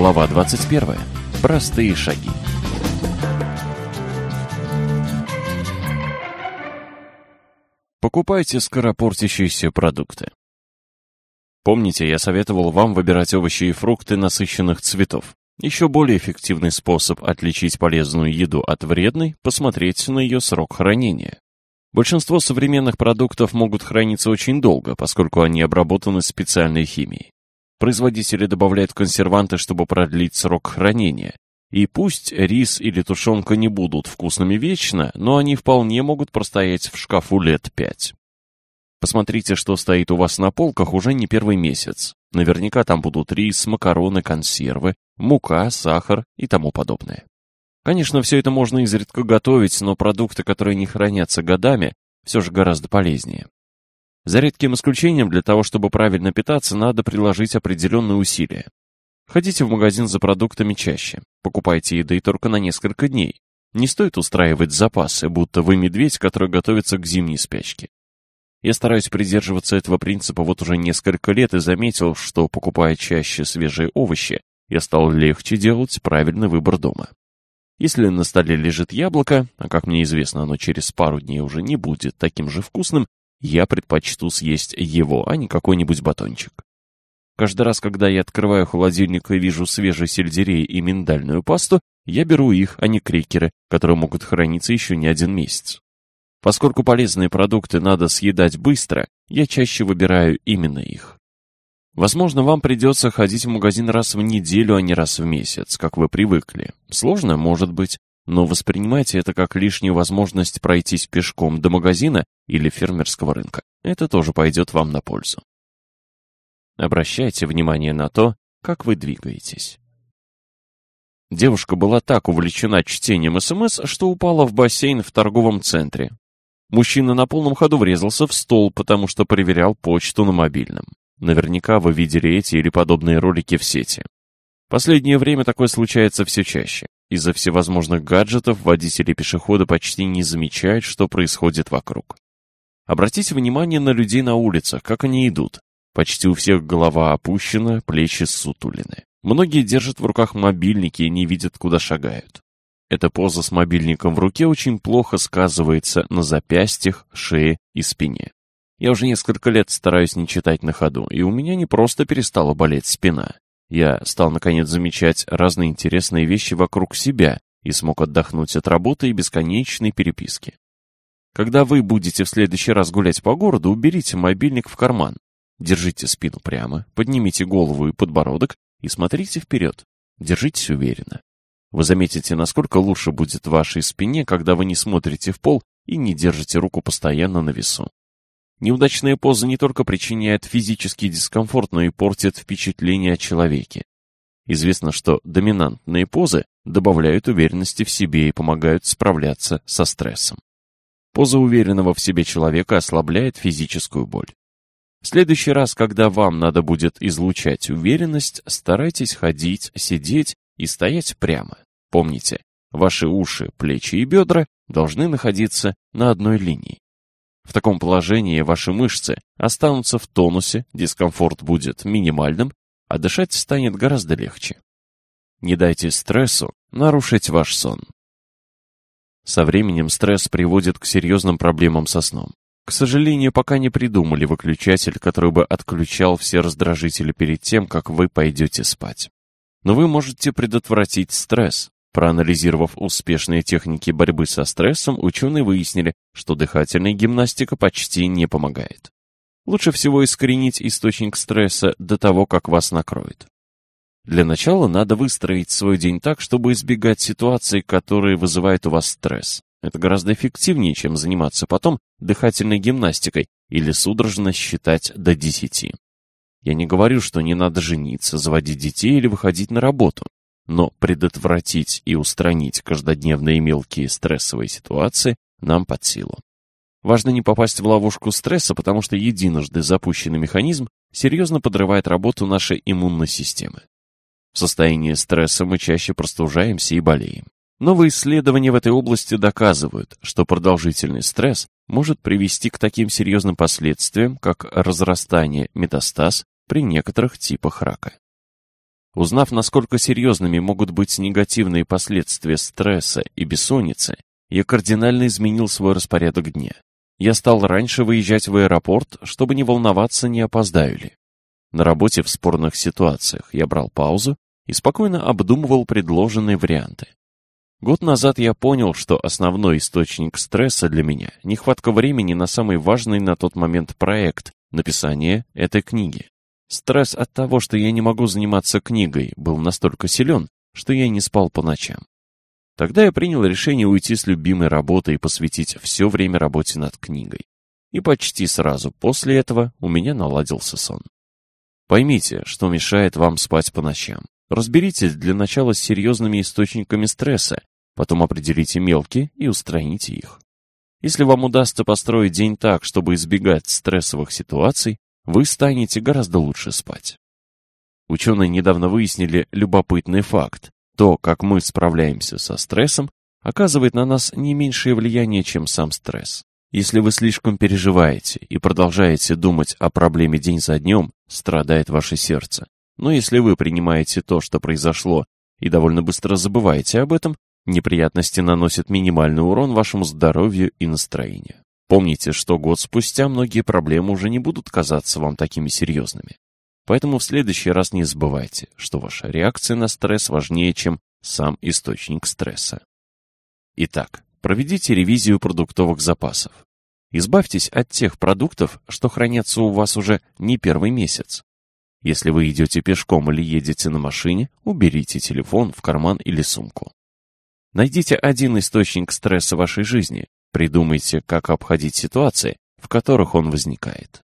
Глава 21. Простые шаги. Покупайте скоропортящиеся продукты. Помните, я советовал вам выбирать овощи и фрукты насыщенных цветов. Еще более эффективный способ отличить полезную еду от вредной – посмотреть на ее срок хранения. Большинство современных продуктов могут храниться очень долго, поскольку они обработаны специальной химией. Производители добавляют консерванты, чтобы продлить срок хранения. И пусть рис или тушенка не будут вкусными вечно, но они вполне могут простоять в шкафу лет пять. Посмотрите, что стоит у вас на полках уже не первый месяц. Наверняка там будут рис, макароны, консервы, мука, сахар и тому подобное. Конечно, все это можно изредка готовить, но продукты, которые не хранятся годами, все же гораздо полезнее. За редким исключением, для того, чтобы правильно питаться, надо приложить определенные усилия. Ходите в магазин за продуктами чаще, покупайте еды только на несколько дней. Не стоит устраивать запасы, будто вы медведь, который готовится к зимней спячке. Я стараюсь придерживаться этого принципа вот уже несколько лет и заметил, что, покупая чаще свежие овощи, я стал легче делать правильный выбор дома. Если на столе лежит яблоко, а как мне известно, оно через пару дней уже не будет таким же вкусным, я предпочту съесть его, а не какой-нибудь батончик. Каждый раз, когда я открываю холодильник и вижу свежий сельдерей и миндальную пасту, я беру их, а не крекеры, которые могут храниться еще не один месяц. Поскольку полезные продукты надо съедать быстро, я чаще выбираю именно их. Возможно, вам придется ходить в магазин раз в неделю, а не раз в месяц, как вы привыкли. Сложно, может быть, но воспринимайте это как лишнюю возможность пройтись пешком до магазина или фермерского рынка. Это тоже пойдет вам на пользу. Обращайте внимание на то, как вы двигаетесь. Девушка была так увлечена чтением СМС, что упала в бассейн в торговом центре, Мужчина на полном ходу врезался в стол, потому что проверял почту на мобильном. Наверняка вы видели эти или подобные ролики в сети. Последнее время такое случается все чаще. Из-за всевозможных гаджетов водители пешехода почти не замечают, что происходит вокруг. Обратите внимание на людей на улицах, как они идут. Почти у всех голова опущена, плечи сутулины. Многие держат в руках мобильники и не видят, куда шагают. Эта поза с мобильником в руке очень плохо сказывается на запястьях, шее и спине. Я уже несколько лет стараюсь не читать на ходу, и у меня не просто перестала болеть спина. Я стал, наконец, замечать разные интересные вещи вокруг себя и смог отдохнуть от работы и бесконечной переписки. Когда вы будете в следующий раз гулять по городу, уберите мобильник в карман. Держите спину прямо, поднимите голову и подбородок и смотрите вперед. Держитесь уверенно. Вы заметите, насколько лучше будет вашей спине, когда вы не смотрите в пол и не держите руку постоянно на весу. Неудачная поза не только причиняет физический дискомфорт, но и портит впечатление о человеке. Известно, что доминантные позы добавляют уверенности в себе и помогают справляться со стрессом. Поза уверенного в себе человека ослабляет физическую боль. В следующий раз, когда вам надо будет излучать уверенность, старайтесь ходить, сидеть и стоять прямо. Помните, ваши уши, плечи и бедра должны находиться на одной линии. В таком положении ваши мышцы останутся в тонусе, дискомфорт будет минимальным, а дышать станет гораздо легче. Не дайте стрессу нарушить ваш сон. Со временем стресс приводит к серьезным проблемам со сном. К сожалению, пока не придумали выключатель, который бы отключал все раздражители перед тем, как вы пойдете спать. Но вы можете предотвратить стресс. Проанализировав успешные техники борьбы со стрессом, ученые выяснили, что дыхательная гимнастика почти не помогает. Лучше всего искоренить источник стресса до того, как вас накроет. Для начала надо выстроить свой день так, чтобы избегать ситуаций, которые вызывают у вас стресс. Это гораздо эффективнее, чем заниматься потом дыхательной гимнастикой или судорожно считать до десяти. Я не говорю, что не надо жениться, заводить детей или выходить на работу. Но предотвратить и устранить каждодневные мелкие стрессовые ситуации нам под силу. Важно не попасть в ловушку стресса, потому что единожды запущенный механизм серьезно подрывает работу нашей иммунной системы. В состоянии стресса мы чаще простужаемся и болеем. Новые исследования в этой области доказывают, что продолжительный стресс может привести к таким серьезным последствиям, как разрастание метастаз при некоторых типах рака. Узнав, насколько серьезными могут быть негативные последствия стресса и бессонницы, я кардинально изменил свой распорядок дня. Я стал раньше выезжать в аэропорт, чтобы не волноваться, не опоздаю ли. На работе в спорных ситуациях я брал паузу и спокойно обдумывал предложенные варианты. Год назад я понял, что основной источник стресса для меня – нехватка времени на самый важный на тот момент проект – написание этой книги. Стресс от того, что я не могу заниматься книгой, был настолько силен, что я не спал по ночам. Тогда я принял решение уйти с любимой работы и посвятить все время работе над книгой. И почти сразу после этого у меня наладился сон. Поймите, что мешает вам спать по ночам. Разберитесь для начала с серьезными источниками стресса, потом определите мелкие и устраните их. Если вам удастся построить день так, чтобы избегать стрессовых ситуаций, вы станете гораздо лучше спать. Ученые недавно выяснили любопытный факт. То, как мы справляемся со стрессом, оказывает на нас не меньшее влияние, чем сам стресс. Если вы слишком переживаете и продолжаете думать о проблеме день за днем, страдает ваше сердце. Но если вы принимаете то, что произошло, и довольно быстро забываете об этом, неприятности наносят минимальный урон вашему здоровью и настроению. Помните, что год спустя многие проблемы уже не будут казаться вам такими серьезными. Поэтому в следующий раз не забывайте, что ваша реакция на стресс важнее, чем сам источник стресса. Итак, проведите ревизию продуктовых запасов. Избавьтесь от тех продуктов, что хранятся у вас уже не первый месяц. Если вы идете пешком или едете на машине, уберите телефон в карман или сумку. Найдите один источник стресса вашей жизни, придумайте, как обходить ситуации, в которых он возникает.